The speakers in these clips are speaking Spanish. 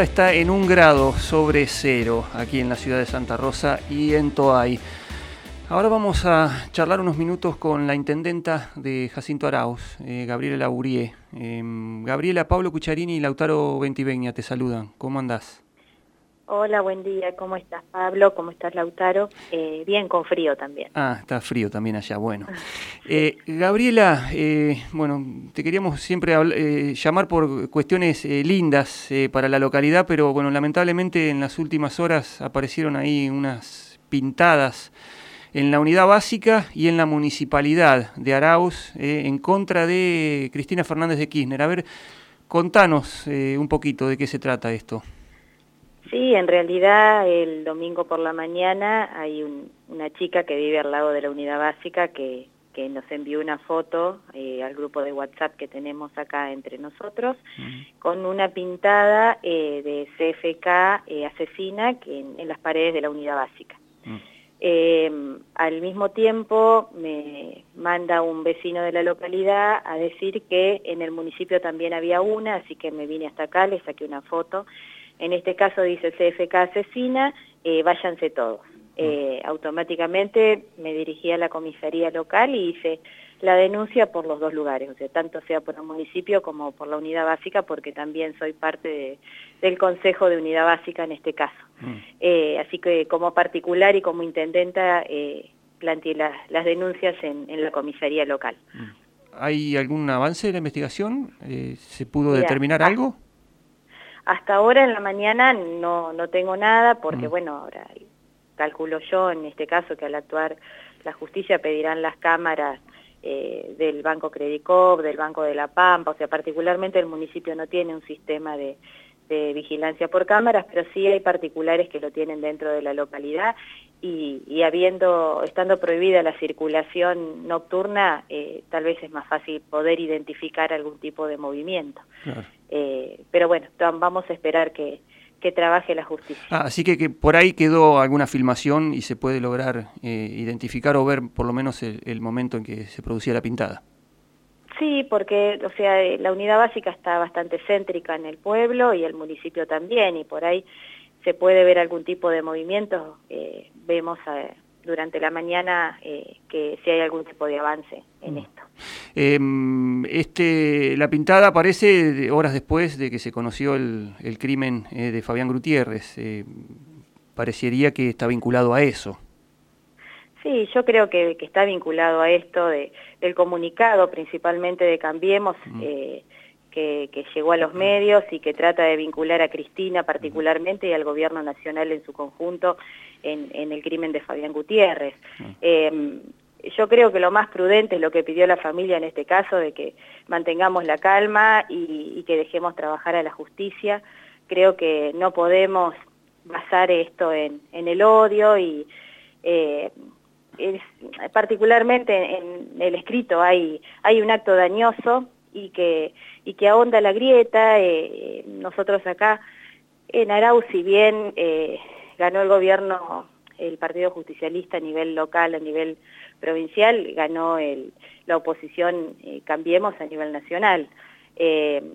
está en un grado sobre cero aquí en la ciudad de Santa Rosa y en Toay. Ahora vamos a charlar unos minutos con la intendenta de Jacinto Arauz, eh, Gabriela Laurier. Em, Gabriela, Pablo Cucharini y Lautaro Ventivegna te saludan. ¿Cómo andás? Hola, buen día. ¿Cómo estás, Pablo? ¿Cómo estás, Lautaro? Eh, bien, con frío también. Ah, está frío también allá, bueno. Eh, Gabriela, eh, bueno, te queríamos siempre llamar por cuestiones lindas para la localidad, pero bueno, lamentablemente en las últimas horas aparecieron ahí unas pintadas en la unidad básica y en la municipalidad de Arauz en contra de Cristina Fernández de Kirchner. A ver, contanos un poquito de qué se trata esto. Sí, en realidad el domingo por la mañana hay una chica que vive al lado de la unidad básica que, nos envió una foto eh, al grupo de WhatsApp que tenemos acá entre nosotros con una pintada eh, de CFK eh, asesina que en, las paredes de la unidad básica. Mm. Em, al mismo tiempo me manda un vecino de la localidad a decir que en el municipio también había una, así que me vine hasta acá, le saqué una foto en este caso dice CFK asesina, eh, váyanse todos. Eh, automáticamente me dirigí a la comisaría local y hice la denuncia por los dos lugares, o sea, tanto sea por el municipio como por la unidad básica, porque también soy parte del Consejo de Unidad Básica en este caso. Mm. Eh, así que como particular y como intendenta planteé las denuncias en, la comisaría local. Mm. ¿Hay algún avance de la investigación? ¿Se pudo determinar algo? Hasta ahora en la mañana no, no tengo nada porque, mm. bueno, ahora calculo yo en este caso que al actuar la justicia pedirán las cámaras eh, del Banco Credicop, del Banco de la Pampa, o sea, particularmente el municipio no tiene un sistema de, de vigilancia por cámaras, pero sí hay particulares que lo tienen dentro de la localidad y, habiendo, estando prohibida la circulación nocturna, eh, tal vez es más fácil poder identificar algún tipo de movimiento. Eh, pero bueno, vamos a esperar que, trabaje la justicia. Ah, así que, que, por ahí quedó alguna filmación y se puede lograr eh, identificar o ver por lo menos el, momento en que se producía la pintada. Sí, porque o sea, la unidad básica está bastante céntrica en el pueblo y el municipio también, y por ahí se puede ver algún tipo de movimiento, eh, vemos eh, durante la mañana eh, que si hay algún tipo de avance en mm. esto. Em, este, la pintada aparece horas después de que se conoció el, crimen de Fabián Gutiérrez. parecería que está vinculado a eso. Sí, yo creo que, está vinculado a esto de, del comunicado, principalmente de Cambiemos, mm que, llegó a los medios y que trata de vincular a Cristina particularmente y al gobierno nacional en su conjunto en, el crimen de Fabián Gutiérrez. Em, yo creo que lo más prudente es lo que pidió la familia en este caso, de que mantengamos la calma y, que dejemos trabajar a la justicia. Creo que no podemos basar esto en, el odio y eh, particularmente en el escrito hay, hay un acto dañoso y que, y que ahonda la grieta. Eh, nosotros acá en Arau, si bien eh, ganó el gobierno el Partido Justicialista a nivel local, a nivel provincial, ganó el, la oposición eh, Cambiemos a nivel nacional.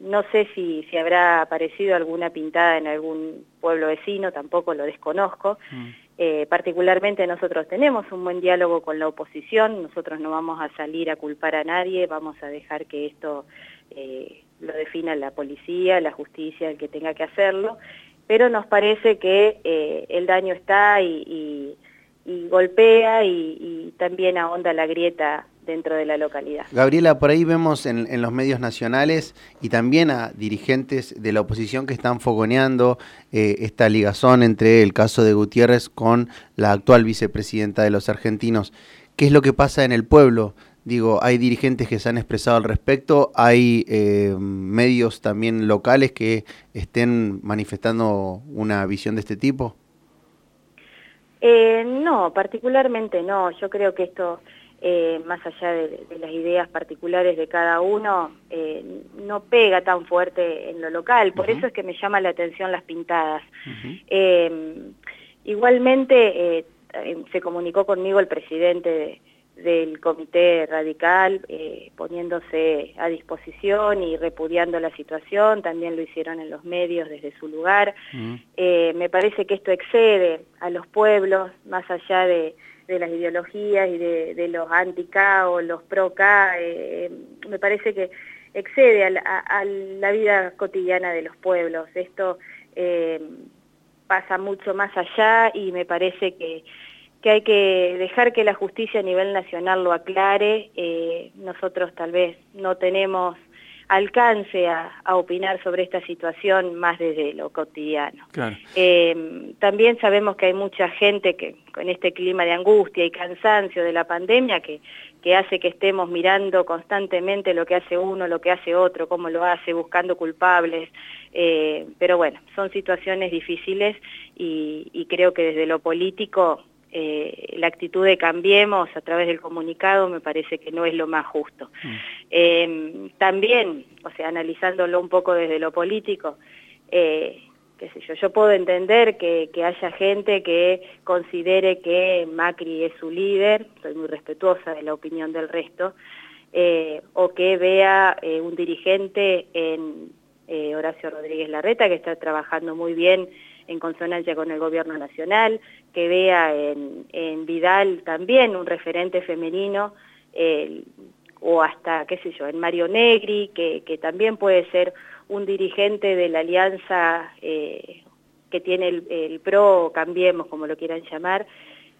no sé si, si habrá aparecido alguna pintada en algún pueblo vecino, tampoco lo desconozco. Mm. Particularmente nosotros tenemos un buen diálogo con la oposición, nosotros no vamos a salir a culpar a nadie, vamos a dejar que esto eh, lo defina la policía, la justicia, el que tenga que hacerlo, pero nos parece que eh, el daño está y, golpea y, también ahonda la grieta dentro de la localidad. Gabriela, por ahí vemos en, los medios nacionales y también a dirigentes de la oposición que están fogoneando eh, esta ligazón entre el caso de Gutiérrez con la actual vicepresidenta de los argentinos. ¿Qué es lo que pasa en el pueblo? Digo, hay dirigentes que se han expresado al respecto, hay eh, medios también locales que estén manifestando una visión de este tipo. Eh, no, particularmente no. Yo creo que esto, eh, más allá de, las ideas particulares de cada uno, no pega tan fuerte en lo local. Por eso es que me llama la atención las pintadas. igualmente, se comunicó conmigo el presidente de del comité radical eh, poniéndose a disposición y repudiando la situación, también lo hicieron en los medios desde su lugar. Mm. Eh, me parece que esto excede a los pueblos, más allá de, las ideologías y de, los anti-K o los pro-K, eh, me parece que excede a la, vida cotidiana de los pueblos. Esto pasa mucho más allá y me parece que que hay que dejar que la justicia a nivel nacional lo aclare. Eh, nosotros tal vez no tenemos alcance a, opinar sobre esta situación más desde lo cotidiano. Eh, también sabemos que hay mucha gente que con este clima de angustia y cansancio de la pandemia que, que hace que estemos mirando constantemente lo que hace uno, lo que hace otro, cómo lo hace, buscando culpables. Eh, pero bueno, son situaciones difíciles y, y creo que desde lo político eh, la actitud de Cambiemos a través del comunicado me parece que no es lo más justo. Mm. Em, también, o sea, analizándolo un poco desde lo político, eh, qué sé yo, yo puedo entender que, haya gente que considere que Macri es su líder, soy muy respetuosa de la opinión del resto, eh, o que vea un dirigente en Horacio Rodríguez Larreta, que está trabajando muy bien en consonancia con el gobierno nacional, que vea en, Vidal también un referente femenino, o hasta, qué sé yo, en Mario Negri, que, también puede ser un dirigente de la alianza eh, que tiene el, PRO, Cambiemos, como lo quieran llamar,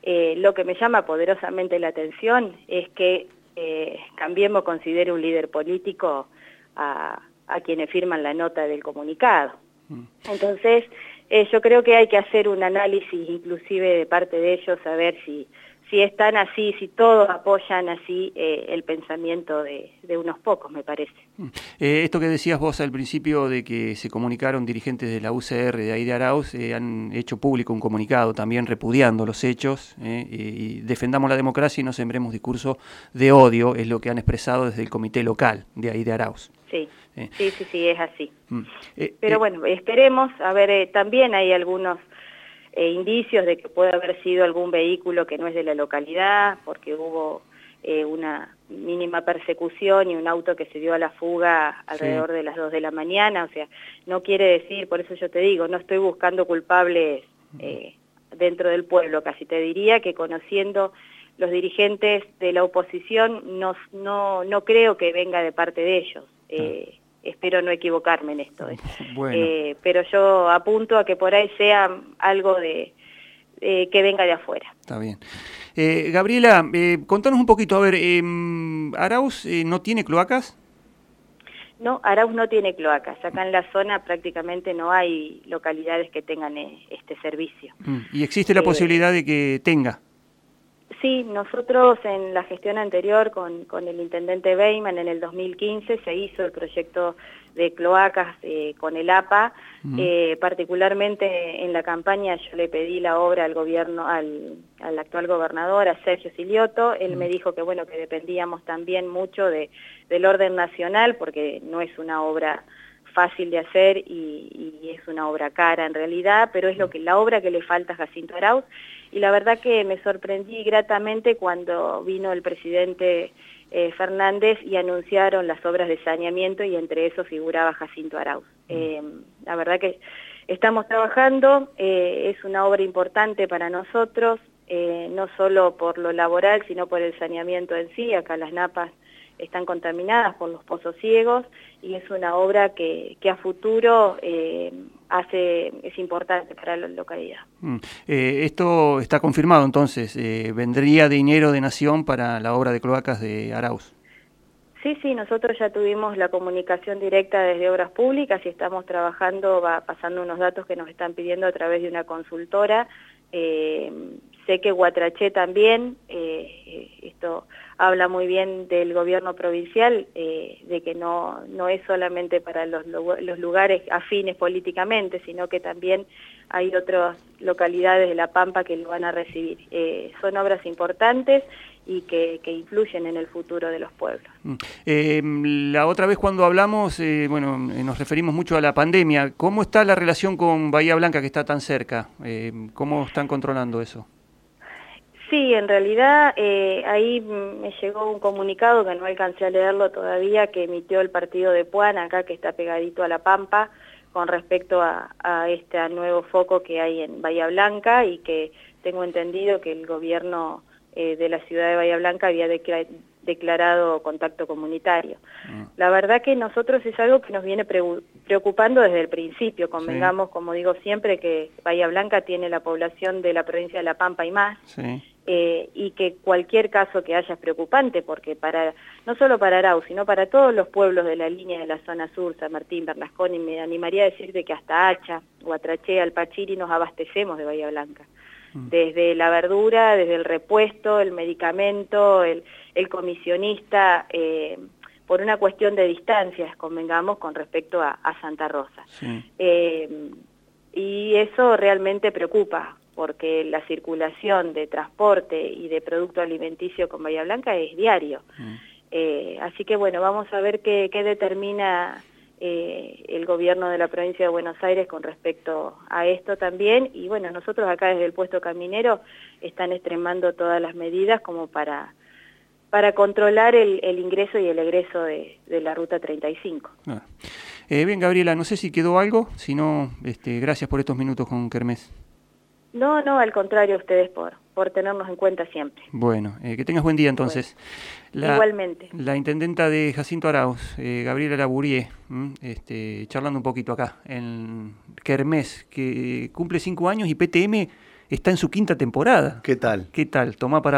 eh, lo que me llama poderosamente la atención es que eh, Cambiemos considere un líder político a, a quienes firman la nota del comunicado. Mm. Entonces, eh, yo creo que hay que hacer un análisis inclusive de parte de ellos, a ver si, si están así, si todos apoyan así eh, el pensamiento de, unos pocos, me parece. Mm. Eh, esto que decías vos al principio de que se comunicaron dirigentes de la UCR de ahí de Arauz, han hecho público un comunicado también repudiando los hechos y defendamos la democracia y no sembremos discurso de odio, es lo que han expresado desde el comité local de ahí de Arauz. Sí, sí, sí, sí, es así. Mm. Eh, Pero eh, bueno, esperemos, a ver, eh, también hay algunos indicios de que puede haber sido algún vehículo que no es de la localidad, porque hubo una mínima persecución y un auto que se dio a la fuga alrededor de las 2 de la mañana, o sea, no quiere decir, por eso yo te digo, no estoy buscando culpables dentro del pueblo, casi te diría que conociendo los dirigentes de la oposición no, no, no creo que venga de parte de ellos. Eh, espero no equivocarme en esto. ¿eh? Eh, pero yo apunto a que por ahí sea algo de que venga de afuera. Está bien. Gabriela, contanos un poquito, a ver, em, ¿Arauz no tiene cloacas? No, Arauz no tiene cloacas. Acá en la zona prácticamente no hay localidades que tengan este servicio. Mm, ¿Y existe la posibilidad de que tenga? Sí, nosotros en la gestión anterior con, con el intendente Beyman en el 2015 se hizo el proyecto de cloacas eh, con el APA, eh, particularmente en la campaña yo le pedí la obra al gobierno, al, al actual gobernador, a Sergio Silioto, él me dijo que bueno, que dependíamos también mucho de, del orden nacional porque no es una obra fácil de hacer y, es una obra cara en realidad, pero es lo que la obra que le falta a Jacinto Arauz y la verdad que me sorprendí gratamente cuando vino el presidente eh, Fernández y anunciaron las obras de saneamiento y entre eso figuraba Jacinto Arauz. Mm. Eh, la verdad que estamos trabajando, eh, es una obra importante para nosotros, no solo por lo laboral, sino por el saneamiento en sí, acá las napas están contaminadas por los pozos ciegos y es una obra que, que a futuro eh, hace es importante para la localidad. Mm. Eh, esto está confirmado entonces, eh, vendría dinero de Nación para la obra de cloacas de Arauz. Sí, sí, nosotros ya tuvimos la comunicación directa desde Obras Públicas y estamos trabajando, va pasando unos datos que nos están pidiendo a través de una consultora. sé que Guatraché también, esto habla muy bien del gobierno provincial, eh, de que no, no es solamente para los, los lugares afines políticamente, sino que también hay otras localidades de La Pampa que lo van a recibir. Eh, son obras importantes y que, influyen en el futuro de los pueblos. Mm. Eh, la otra vez cuando hablamos, bueno, nos referimos mucho a la pandemia. ¿Cómo está la relación con Bahía Blanca que está tan cerca? ¿Cómo están controlando eso? Sí, en realidad eh, ahí me llegó un comunicado que no alcancé a leerlo todavía, que emitió el partido de Puan, acá que está pegadito a La Pampa, con respecto a, este nuevo foco que hay en Bahía Blanca y que tengo entendido que el gobierno eh, de la ciudad de Bahía Blanca había declarado contacto comunitario. Ah. La verdad que nosotros es algo que nos viene preocupando desde el principio, convengamos, como digo siempre, que Bahía Blanca tiene la población de la provincia de La Pampa y más, eh, y que cualquier caso que haya es preocupante, porque para no solo para Arau, sino para todos los pueblos de la línea de la zona sur, San Martín, Bernasconi, me animaría a decirte que hasta Hacha, Guatrachea, Alpachiri nos abastecemos de Bahía Blanca. Mm. Desde la verdura, desde el repuesto, el medicamento, el, comisionista, eh, por una cuestión de distancias, convengamos, con respecto a, Santa Rosa. Eh, y eso realmente preocupa, porque la circulación de transporte y de producto alimenticio con Bahía Blanca es diario. Mm. Eh, así que bueno, vamos a ver qué, determina eh, el gobierno de la provincia de Buenos Aires con respecto a esto también. Y bueno, nosotros acá desde el puesto caminero están extremando todas las medidas como para para controlar el, ingreso y el egreso de, la Ruta 35. Ah. Eh, bien, Gabriela, no sé si quedó algo, si no, este, gracias por estos minutos con Kermés. No, no, al contrario, ustedes por, por tenernos en cuenta siempre. Bueno, eh, que tengas buen día entonces. igualmente. La intendenta de Jacinto Arauz, eh, Gabriela Laburie, este, charlando un poquito acá en Kermés, que cumple cinco años y PTM está en su quinta temporada. ¿Qué tal? ¿Qué tal? Tomá para